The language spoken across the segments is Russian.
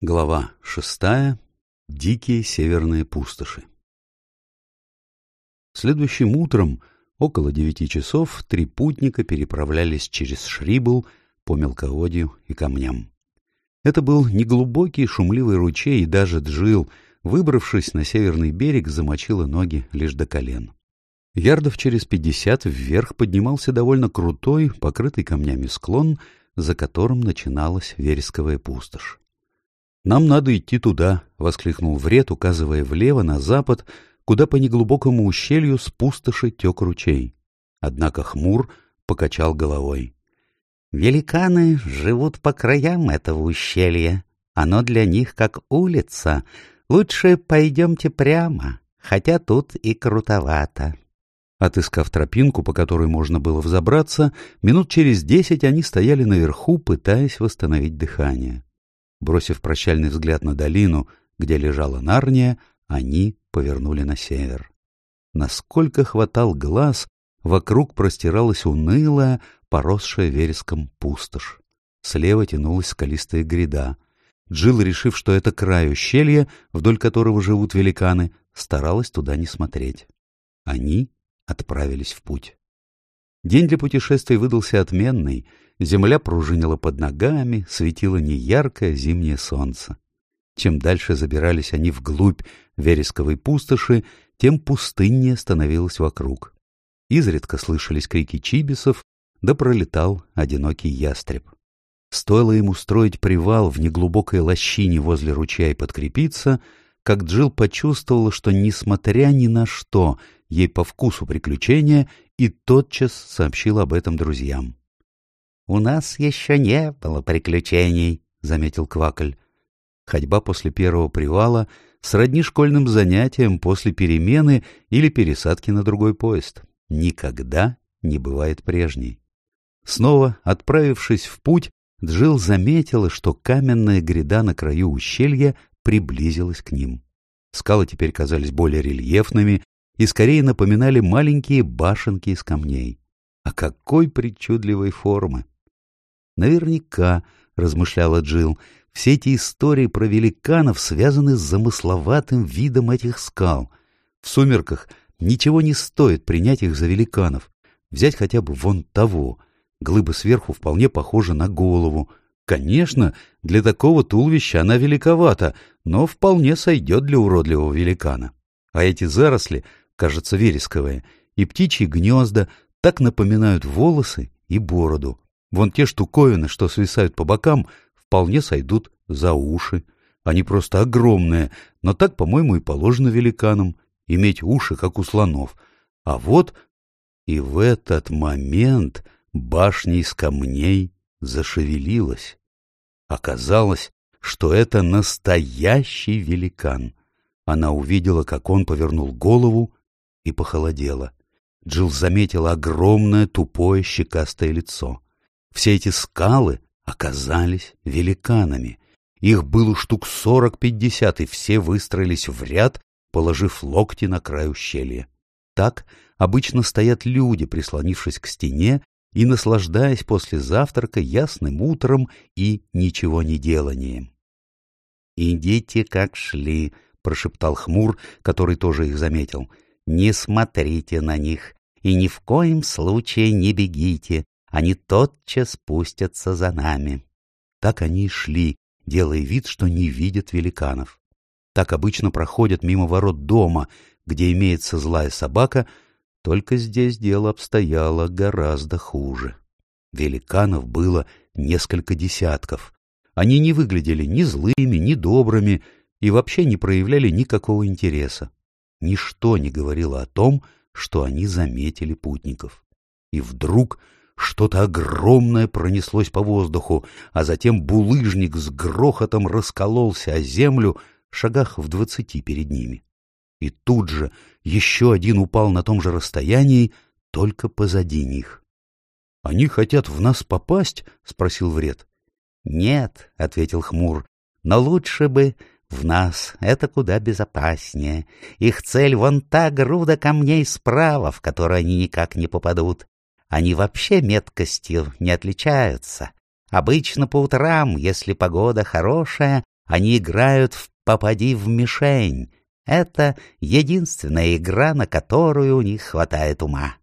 Глава шестая. Дикие северные пустоши. Следующим утром, около девяти часов, три путника переправлялись через Шрибл по мелководью и камням. Это был неглубокий шумливый ручей, и даже Джил, выбравшись на северный берег, замочила ноги лишь до колен. Ярдов через пятьдесят вверх поднимался довольно крутой, покрытый камнями склон, за которым начиналась вересковая пустошь. «Нам надо идти туда», — воскликнул Вред, указывая влево на запад, куда по неглубокому ущелью с пустоши тек ручей. Однако хмур покачал головой. «Великаны живут по краям этого ущелья. Оно для них как улица. Лучше пойдемте прямо, хотя тут и крутовато». Отыскав тропинку, по которой можно было взобраться, минут через десять они стояли наверху, пытаясь восстановить дыхание. Бросив прощальный взгляд на долину, где лежала Нарния, они повернули на север. Насколько хватал глаз, вокруг простиралась унылая, поросшая вереском пустошь. Слева тянулась скалистая гряда. Джилл, решив, что это край ущелья, вдоль которого живут великаны, старалась туда не смотреть. Они отправились в путь. День для путешествий выдался отменный — Земля пружинила под ногами, светило неяркое зимнее солнце. Чем дальше забирались они вглубь вересковой пустоши, тем пустыннее становилось вокруг. Изредка слышались крики чибисов, да пролетал одинокий ястреб. Стоило ему строить привал в неглубокой лощине возле ручья и подкрепиться, как Джилл почувствовала, что, несмотря ни на что, ей по вкусу приключения, и тотчас сообщила об этом друзьям. «У нас еще не было приключений», — заметил Квакль. Ходьба после первого привала сродни школьным занятиям после перемены или пересадки на другой поезд. Никогда не бывает прежней. Снова, отправившись в путь, Джил заметила, что каменная гряда на краю ущелья приблизилась к ним. Скалы теперь казались более рельефными и скорее напоминали маленькие башенки из камней. А какой причудливой формы! Наверняка, размышляла Джил, все эти истории про великанов связаны с замысловатым видом этих скал. В сумерках ничего не стоит принять их за великанов. Взять хотя бы вон того. Глыба сверху вполне похожа на голову. Конечно, для такого туловища она великовата, но вполне сойдет для уродливого великана. А эти заросли, кажется, вересковые, и птичьи гнезда так напоминают волосы и бороду. Вон те штуковины, что свисают по бокам, вполне сойдут за уши. Они просто огромные, но так, по-моему, и положено великанам, иметь уши, как у слонов. А вот и в этот момент башня из камней зашевелилась. Оказалось, что это настоящий великан. Она увидела, как он повернул голову и похолодела. Джилл заметила огромное тупое щекастое лицо. Все эти скалы оказались великанами. Их было штук сорок-пятьдесят, и все выстроились в ряд, положив локти на край ущелья. Так обычно стоят люди, прислонившись к стене и наслаждаясь после завтрака ясным утром и ничего не деланием. «Идите, как шли», — прошептал Хмур, который тоже их заметил. «Не смотрите на них и ни в коем случае не бегите, они тотчас спустятся за нами. Так они и шли, делая вид, что не видят великанов. Так обычно проходят мимо ворот дома, где имеется злая собака, только здесь дело обстояло гораздо хуже. Великанов было несколько десятков. Они не выглядели ни злыми, ни добрыми и вообще не проявляли никакого интереса. Ничто не говорило о том, что они заметили путников. И вдруг что-то огромное пронеслось по воздуху, а затем булыжник с грохотом раскололся о землю шагах в двадцати перед ними. И тут же еще один упал на том же расстоянии, только позади них. — Они хотят в нас попасть? — спросил Вред. — Нет, — ответил Хмур, — но лучше бы в нас, это куда безопаснее. Их цель вон та груда камней справа, в которую они никак не попадут. Они вообще меткостью не отличаются. Обычно по утрам, если погода хорошая, Они играют в «попади в мишень». Это единственная игра, на которую у них хватает ума.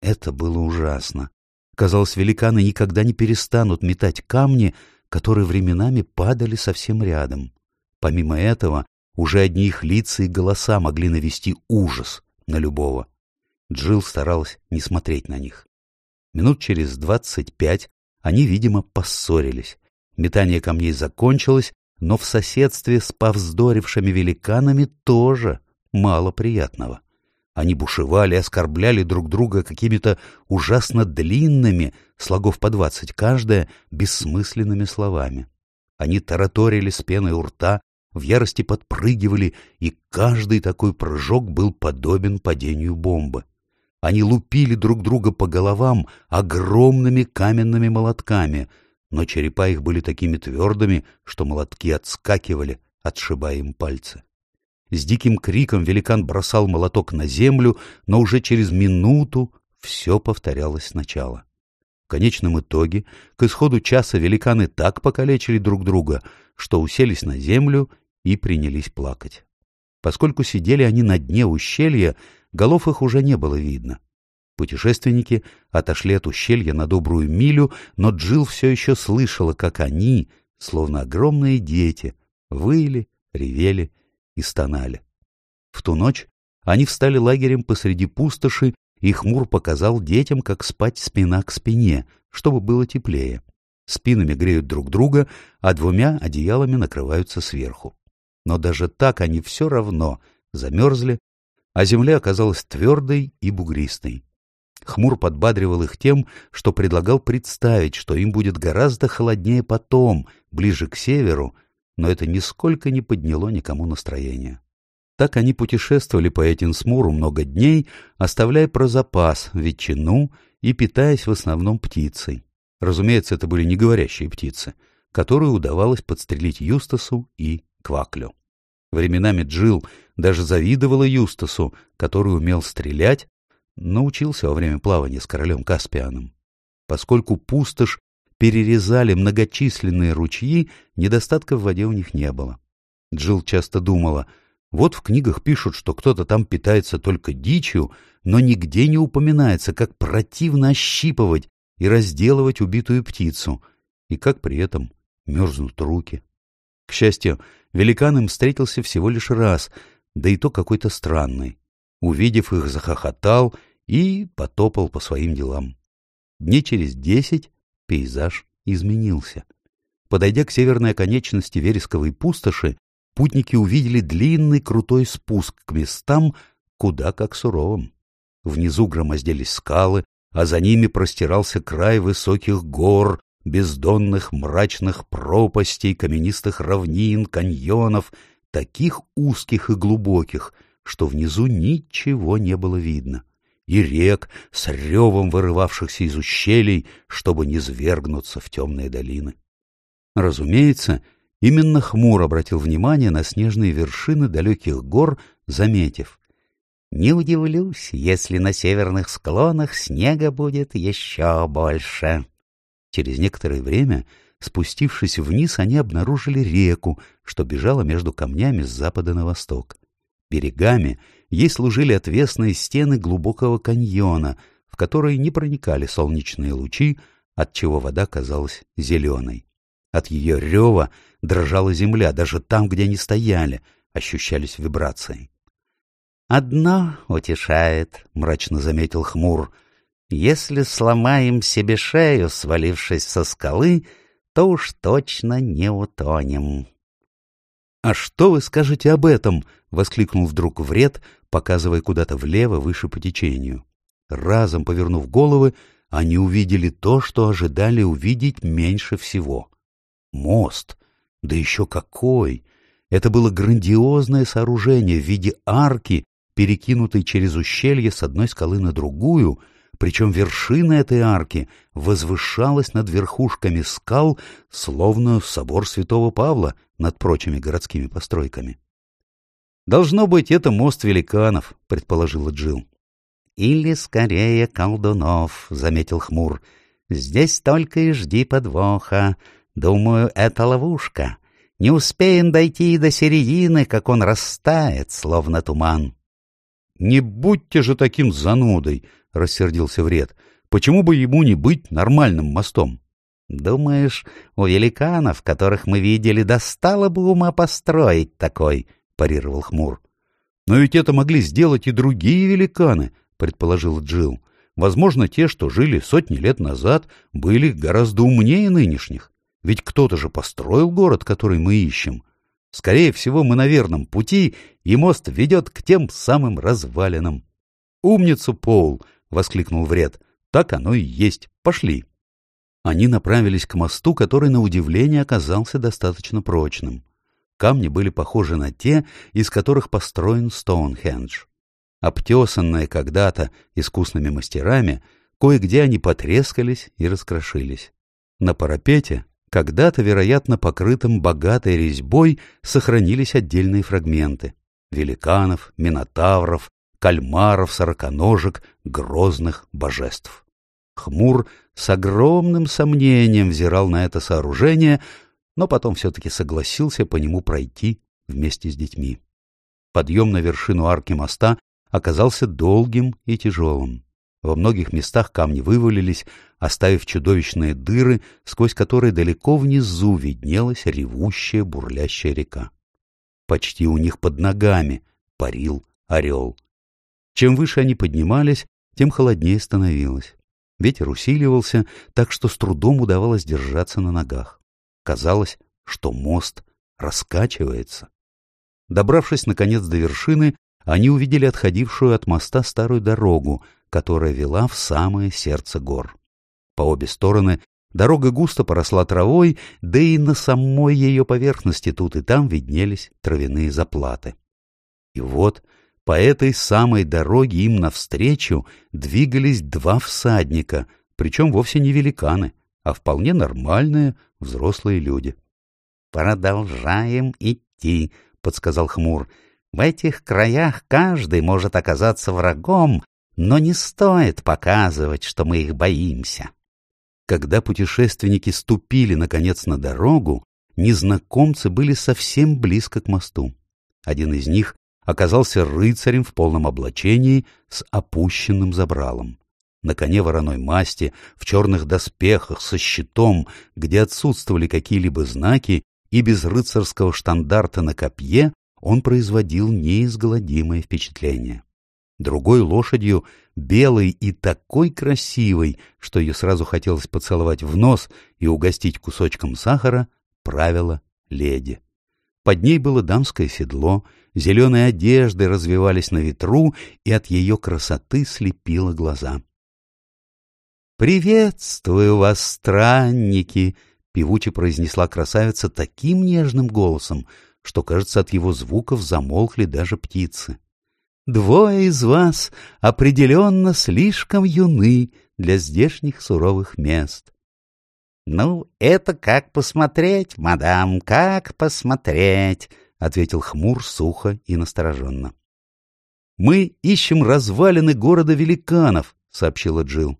Это было ужасно. Казалось, великаны никогда не перестанут метать камни, которые временами падали совсем рядом. Помимо этого, уже одни их лица и голоса могли навести ужас на любого. Джилл старалась не смотреть на них. Минут через двадцать пять они, видимо, поссорились. Метание камней закончилось, но в соседстве с повздорившими великанами тоже мало приятного. Они бушевали, оскорбляли друг друга какими-то ужасно длинными, слогов по двадцать каждая, бессмысленными словами. Они тараторили с пеной у рта, в ярости подпрыгивали, и каждый такой прыжок был подобен падению бомбы. Они лупили друг друга по головам огромными каменными молотками, но черепа их были такими твердыми, что молотки отскакивали, отшибая им пальцы. С диким криком великан бросал молоток на землю, но уже через минуту все повторялось сначала. В конечном итоге, к исходу часа великаны так покалечили друг друга, что уселись на землю и принялись плакать. Поскольку сидели они на дне ущелья, голов их уже не было видно. Путешественники отошли от ущелья на добрую милю, но Джил все еще слышала, как они, словно огромные дети, выли, ревели и стонали. В ту ночь они встали лагерем посреди пустоши, и Хмур показал детям, как спать спина к спине, чтобы было теплее. Спинами греют друг друга, а двумя одеялами накрываются сверху. Но даже так они все равно замерзли а земля оказалась твердой и бугристой. Хмур подбадривал их тем, что предлагал представить, что им будет гораздо холоднее потом, ближе к северу, но это нисколько не подняло никому настроение. Так они путешествовали по Этинсмуру много дней, оставляя про запас ветчину и питаясь в основном птицей. Разумеется, это были не говорящие птицы, которые удавалось подстрелить Юстасу и Кваклю. Временами Джил даже завидовала Юстасу, который умел стрелять, научился во время плавания с королем Каспианом. Поскольку пустошь перерезали многочисленные ручьи, недостатка в воде у них не было. Джил часто думала, вот в книгах пишут, что кто-то там питается только дичью, но нигде не упоминается, как противно ощипывать и разделывать убитую птицу, и как при этом мерзнут руки. К счастью, великан им встретился всего лишь раз, да и то какой-то странный. Увидев их, захохотал и потопал по своим делам. Дней через десять пейзаж изменился. Подойдя к северной оконечности вересковой пустоши, путники увидели длинный крутой спуск к местам, куда как суровым. Внизу громоздились скалы, а за ними простирался край высоких гор, бездонных мрачных пропастей, каменистых равнин, каньонов, таких узких и глубоких, что внизу ничего не было видно, и рек с ревом вырывавшихся из ущелий, чтобы не свергнуться в темные долины. Разумеется, именно Хмур обратил внимание на снежные вершины далеких гор, заметив — не удивлюсь, если на северных склонах снега будет еще больше. Через некоторое время, спустившись вниз, они обнаружили реку, что бежала между камнями с запада на восток. Берегами ей служили отвесные стены глубокого каньона, в которые не проникали солнечные лучи, отчего вода казалась зеленой. От ее рева дрожала земля, даже там, где они стояли, ощущались вибрации. «Одно утешает», — мрачно заметил Хмур, если сломаем себе шею, свалившись со скалы, то уж точно не утонем. — А что вы скажете об этом? — воскликнул вдруг Вред, показывая куда-то влево, выше по течению. Разом повернув головы, они увидели то, что ожидали увидеть меньше всего. Мост. Да еще какой! Это было грандиозное сооружение в виде арки, перекинутой через ущелье с одной скалы на другую — причем вершина этой арки возвышалась над верхушками скал, словно собор святого Павла над прочими городскими постройками. «Должно быть, это мост великанов», — предположила Джил. «Или, скорее, колдунов», — заметил Хмур. «Здесь только и жди подвоха. Думаю, это ловушка. Не успеем дойти до середины, как он растает, словно туман. — Не будьте же таким занудой, — рассердился Вред. — Почему бы ему не быть нормальным мостом? — Думаешь, у великанов, которых мы видели, достало бы ума построить такой? — парировал Хмур. — Но ведь это могли сделать и другие великаны, — предположил Джилл. Возможно, те, что жили сотни лет назад, были гораздо умнее нынешних. Ведь кто-то же построил город, который мы ищем. Скорее всего, мы на верном пути, и мост ведет к тем самым развалинам. «Умница, Пол!» — воскликнул Вред. «Так оно и есть. Пошли!» Они направились к мосту, который, на удивление, оказался достаточно прочным. Камни были похожи на те, из которых построен Стоунхендж. Обтесанные когда-то искусными мастерами, кое-где они потрескались и раскрошились. На парапете, когда-то, вероятно, покрытым богатой резьбой, сохранились отдельные фрагменты — великанов, минотавров, кальмаров, сороконожек, грозных божеств. Хмур с огромным сомнением взирал на это сооружение, но потом все-таки согласился по нему пройти вместе с детьми. Подъем на вершину арки моста оказался долгим и тяжелым. Во многих местах камни вывалились, оставив чудовищные дыры, сквозь которые далеко внизу виднелась ревущая бурлящая река. Почти у них под ногами парил орел. Чем выше они поднимались, тем холоднее становилось. Ветер усиливался, так что с трудом удавалось держаться на ногах. Казалось, что мост раскачивается. Добравшись, наконец, до вершины, они увидели отходившую от моста старую дорогу, которая вела в самое сердце гор. По обе стороны дорога густо поросла травой, да и на самой ее поверхности тут и там виднелись травяные заплаты. И вот по этой самой дороге им навстречу двигались два всадника, причем вовсе не великаны, а вполне нормальные взрослые люди. «Продолжаем идти», — подсказал Хмур. В этих краях каждый может оказаться врагом, но не стоит показывать, что мы их боимся. Когда путешественники ступили, наконец, на дорогу, незнакомцы были совсем близко к мосту. Один из них оказался рыцарем в полном облачении с опущенным забралом. На коне вороной масти, в черных доспехах, со щитом, где отсутствовали какие-либо знаки, и без рыцарского штандарта на копье он производил неизгладимое впечатление. Другой лошадью, белой и такой красивой, что ее сразу хотелось поцеловать в нос и угостить кусочком сахара, правила леди. Под ней было дамское седло, зеленые одежды развивались на ветру, и от ее красоты слепило глаза. «Приветствую вас, странники!» — певуче произнесла красавица таким нежным голосом, что, кажется, от его звуков замолкли даже птицы. Двое из вас определенно слишком юны для здешних суровых мест. — Ну, это как посмотреть, мадам, как посмотреть, — ответил хмур сухо и настороженно. — Мы ищем развалины города великанов, — сообщила Джил.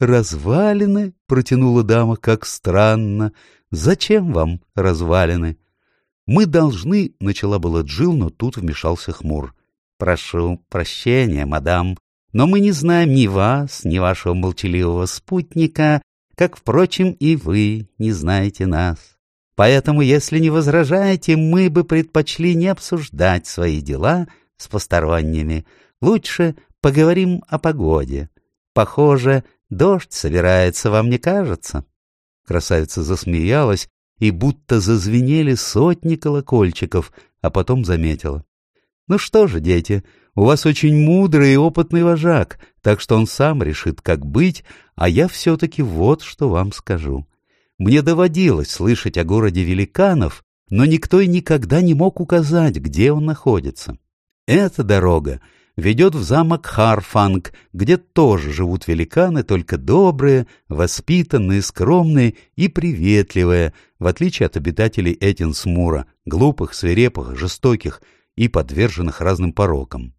Развалины? — протянула дама, как странно. — Зачем вам развалины? «Мы должны...» — начала была Джил, но тут вмешался хмур. «Прошу прощения, мадам, но мы не знаем ни вас, ни вашего молчаливого спутника, как, впрочем, и вы не знаете нас. Поэтому, если не возражаете, мы бы предпочли не обсуждать свои дела с посторонними. Лучше поговорим о погоде. Похоже, дождь собирается, вам не кажется?» Красавица засмеялась, и будто зазвенели сотни колокольчиков, а потом заметила. «Ну что же, дети, у вас очень мудрый и опытный вожак, так что он сам решит, как быть, а я все-таки вот что вам скажу. Мне доводилось слышать о городе великанов, но никто и никогда не мог указать, где он находится. Эта дорога ведет в замок Харфанг, где тоже живут великаны, только добрые, воспитанные, скромные и приветливые, в отличие от обитателей Этинсмура, глупых, свирепых, жестоких и подверженных разным порокам.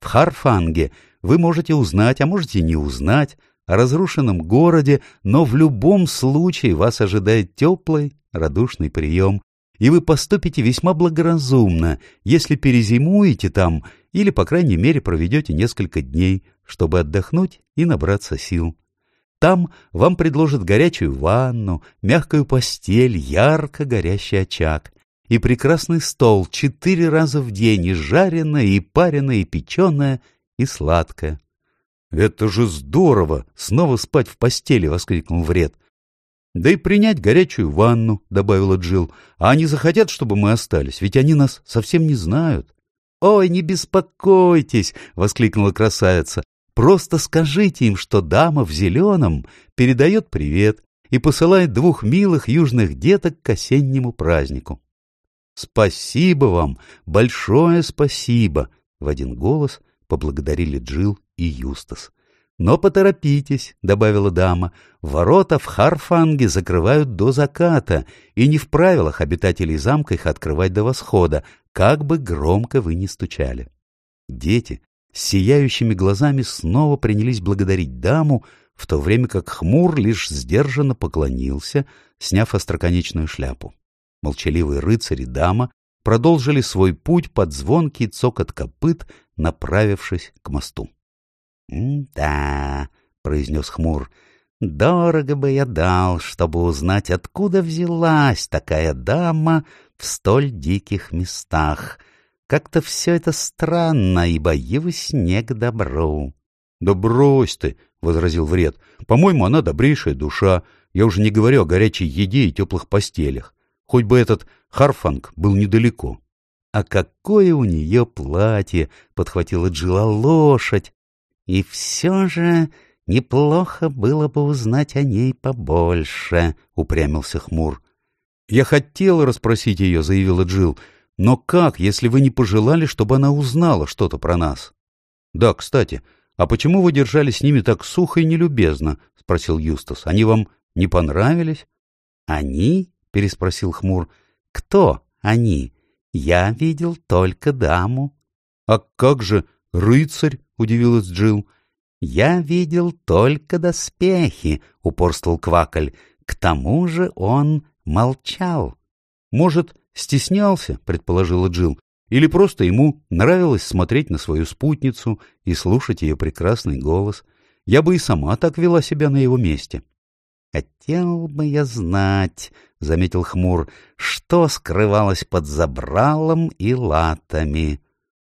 В Харфанге вы можете узнать, а можете не узнать, о разрушенном городе, но в любом случае вас ожидает теплый, радушный прием, и вы поступите весьма благоразумно, если перезимуете там или, по крайней мере, проведете несколько дней, чтобы отдохнуть и набраться сил. Там вам предложат горячую ванну, мягкую постель, ярко горящий очаг и прекрасный стол четыре раза в день, и жареное, и пареное, и печеное, и сладкое. — Это же здорово! Снова спать в постели! — воскликнул Вред. — Да и принять горячую ванну, — добавила Джил. А они захотят, чтобы мы остались, ведь они нас совсем не знают. — Ой, не беспокойтесь! — воскликнула красавица. — Просто скажите им, что дама в зеленом передает привет и посылает двух милых южных деток к осеннему празднику. — Спасибо вам! Большое спасибо! — в один голос поблагодарили Джил и Юстас. — «Но поторопитесь», — добавила дама, — «ворота в Харфанге закрывают до заката, и не в правилах обитателей замка их открывать до восхода, как бы громко вы ни стучали». Дети с сияющими глазами снова принялись благодарить даму, в то время как хмур лишь сдержанно поклонился, сняв остроконечную шляпу. Молчаливые рыцари дама продолжили свой путь под звонкий цокот копыт, направившись к мосту. «Да», — произнес хмур, — «дорого бы я дал, чтобы узнать, откуда взялась такая дама в столь диких местах. Как-то все это странно, и боюсь не к добру». «Да брось ты», — возразил Вред, — «по-моему, она добрейшая душа. Я уже не говорю о горячей еде и теплых постелях. Хоть бы этот Харфанг был недалеко». «А какое у нее платье!» — подхватила Джилла лошадь. И все же неплохо было бы узнать о ней побольше, — упрямился Хмур. — Я хотел расспросить ее, — заявила Джил, но как, если вы не пожелали, чтобы она узнала что-то про нас? — Да, кстати, а почему вы держали с ними так сухо и нелюбезно? — спросил Юстас. — Они вам не понравились? — Они? — переспросил Хмур. — Кто они? Я видел только даму. — А как же рыцарь? удивилась Джил. Я видел только доспехи, упорствовал Квакаль. К тому же он молчал. Может, стеснялся, предположила Джил, или просто ему нравилось смотреть на свою спутницу и слушать ее прекрасный голос. Я бы и сама так вела себя на его месте. «Хотел бы я знать», — заметил Хмур, — «что скрывалось под забралом и латами».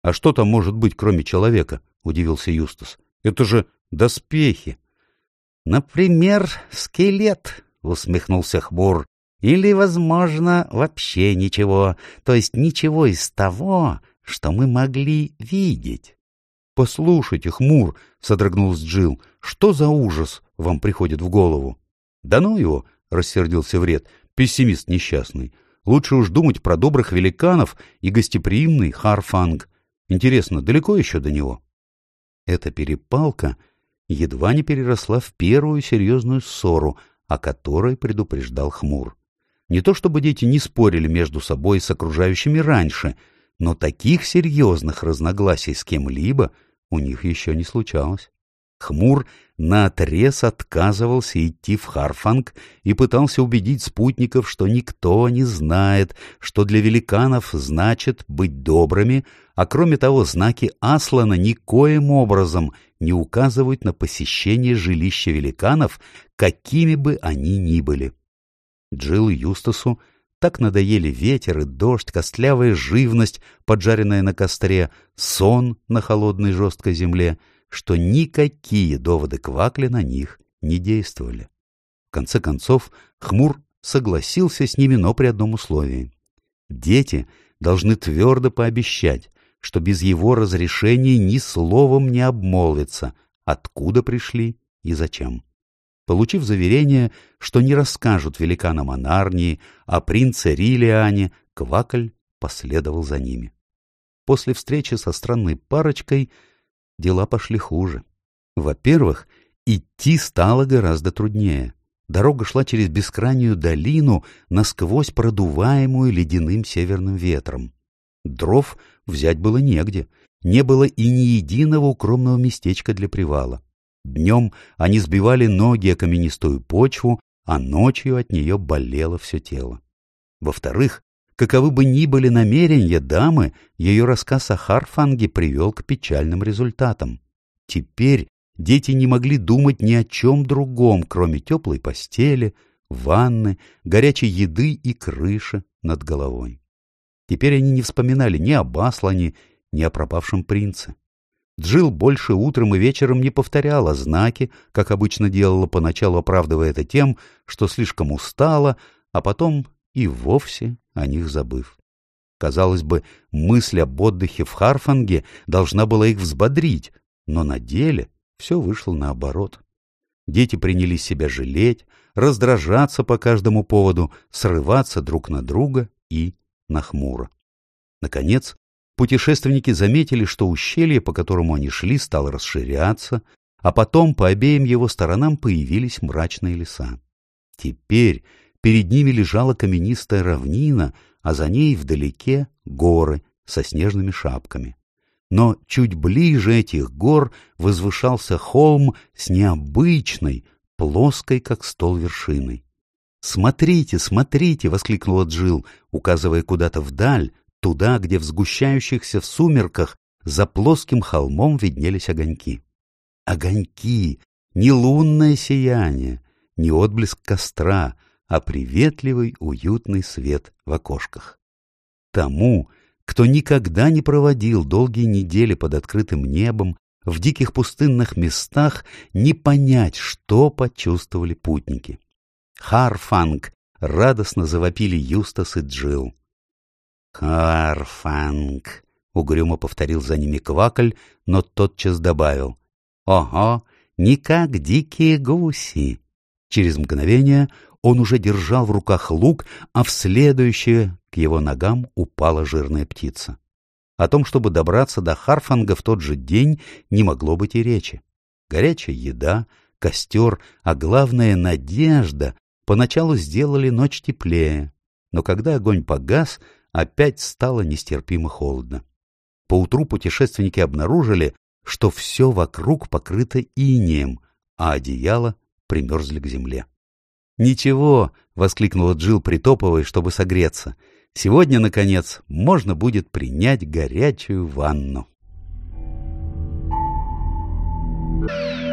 «А что там может быть, кроме человека?» — удивился Юстас. — Это же доспехи. — Например, скелет, — усмехнулся Хмур. — Или, возможно, вообще ничего, то есть ничего из того, что мы могли видеть. — Послушайте, Хмур, — содрогнулась Джил, — что за ужас вам приходит в голову? — Да ну его, — рассердился Вред, — пессимист несчастный. Лучше уж думать про добрых великанов и гостеприимный Харфанг. Интересно, далеко еще до него? Эта перепалка едва не переросла в первую серьезную ссору, о которой предупреждал Хмур. Не то чтобы дети не спорили между собой с окружающими раньше, но таких серьезных разногласий с кем-либо у них еще не случалось. Хмур наотрез отказывался идти в Харфанг и пытался убедить спутников, что никто не знает, что для великанов значит быть добрыми, а кроме того знаки Аслана никоим образом не указывают на посещение жилища великанов, какими бы они ни были. Джилл Юстасу так надоели ветер и дождь, костлявая живность, поджаренная на костре, сон на холодной жесткой земле — что никакие доводы Квакли на них не действовали. В конце концов, Хмур согласился с ними, но при одном условии. Дети должны твердо пообещать, что без его разрешения ни словом не обмолвятся, откуда пришли и зачем. Получив заверение, что не расскажут великанам о Нарнии, о принце Рилиане, Квакль последовал за ними. После встречи со странной парочкой дела пошли хуже. Во-первых, идти стало гораздо труднее. Дорога шла через бескрайнюю долину, насквозь продуваемую ледяным северным ветром. Дров взять было негде, не было и ни единого укромного местечка для привала. Днем они сбивали ноги о каменистую почву, а ночью от нее болело все тело. Во-вторых, Каковы бы ни были намерения дамы, ее рассказ о Харфанге привел к печальным результатам. Теперь дети не могли думать ни о чем другом, кроме теплой постели, ванны, горячей еды и крыши над головой. Теперь они не вспоминали ни об Аслане, ни о пропавшем принце. Джил больше утром и вечером не повторяла знаки, как обычно делала поначалу, оправдывая это тем, что слишком устала, а потом и вовсе о них забыв. Казалось бы, мысль об отдыхе в Харфанге должна была их взбодрить, но на деле все вышло наоборот. Дети принялись себя жалеть, раздражаться по каждому поводу, срываться друг на друга и на хмуро. Наконец, путешественники заметили, что ущелье, по которому они шли, стало расширяться, а потом по обеим его сторонам появились мрачные леса. Теперь перед ними лежала каменистая равнина, а за ней вдалеке горы со снежными шапками. Но чуть ближе этих гор возвышался холм с необычной, плоской, как стол вершиной. «Смотрите, смотрите!» — воскликнула Джил, указывая куда-то вдаль, туда, где в сгущающихся в сумерках за плоским холмом виднелись огоньки. Огоньки! Не лунное сияние, не отблеск костра, а приветливый, уютный свет в окошках. Тому, кто никогда не проводил долгие недели под открытым небом, в диких пустынных местах, не понять, что почувствовали путники. Харфанг радостно завопили Юстас и Джил. «Харфанг!» — угрюмо повторил за ними Квакль, но тотчас добавил. «Ого, не как дикие гуси!» Через мгновение он уже держал в руках лук, а в следующее к его ногам упала жирная птица. О том, чтобы добраться до Харфанга в тот же день, не могло быть и речи. Горячая еда, костер, а главное — надежда поначалу сделали ночь теплее, но когда огонь погас, опять стало нестерпимо холодно. Поутру путешественники обнаружили, что все вокруг покрыто инеем, а одеяло примерзли к земле. «Ничего!» — воскликнула Джил, притопывая, чтобы согреться. «Сегодня, наконец, можно будет принять горячую ванну». Thank.